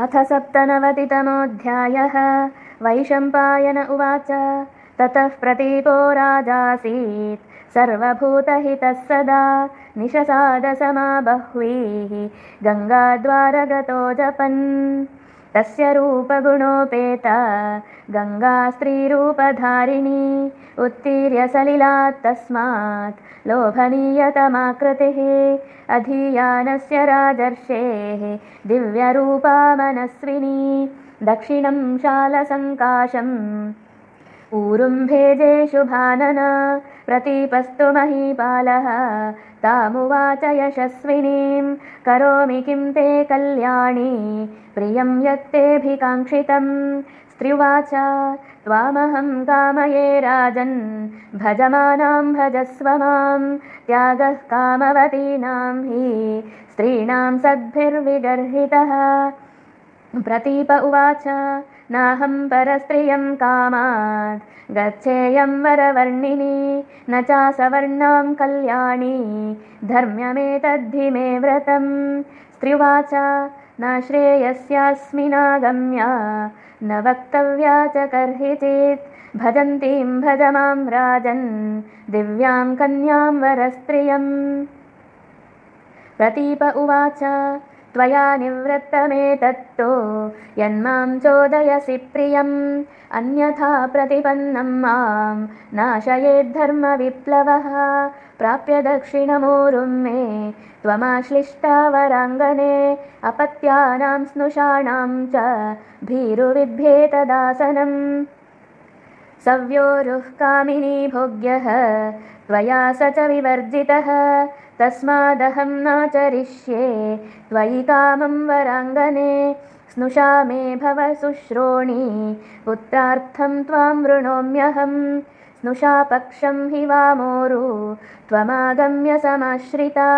अथ सप्तनवतितमोऽध्यायः। वैशम्पायन उवाच। ततः प्रतीपो राजासीत्। सर्वभूतहितः सदा निशसादसमा बह्वीः गङ्गाद्वारगतो जपन् तस्य रूपगुणोपेता गङ्गा स्त्रीरूपधारिणी उत्तीर्य सलिलात् तस्मात् लोभनीयतमाकृतिः अधीयानस्य राजर्षेः दिव्यरूपा मनस्विनी दक्षिणं शालसङ्काशम् ऊरुम्भेजेषु भानन प्रतीपस्तु महीपालः। तामुवाच यशस्विनीं करोमि किं ते कल्याणी। प्रियं यत्तेऽभिकाङ्क्षितं स्त्रिवाच त्वामहं कामये राजन्। भजमानां भजस्व मां त्यागः कामवतीनां हि। स्त्रीणां सद्भिर्विगर्हितः। प्रतीप उवाच नाहं परस्त्रियं कामात्। गच्छेयं वरवर्णिनी न चासवर्णां कल्याणी। धर्म्यमेतद्धि मे व्रतं स्त्रिवाच न श्रेयस्यास्मिनागम्या न वक्तव्या च कर्हिचित्। भजन्तीं भज मां राजन्। दिव्यां कन्यां वरस्त्रियम्। प्रतीप उवाच त्वया निवृत्तमेतत्तो। यन्मां चोदयसि प्रियम् अन्यथा प्रतिपन्नं मां नाशयेद्धर्मविप्लवः प्राप्य दक्षिणमूरुं मे। त्वमाश्लिष्टावराङ्गने अपत्यानां स्नुषाणां च। भीरुविभ्येतदासनम् सव्योरुः कामिनी भोग्यः त्वया स च विवर्जितः। तस्मादहं नाचरिष्ये त्वयि कामं वराङ्गने स्नुषा मे भव शुश्रोणि पुत्रार्थं त्वां वृणोम्यहं स्नुषा पक्षं हि वामोरु त्वमागम्य समाश्रिता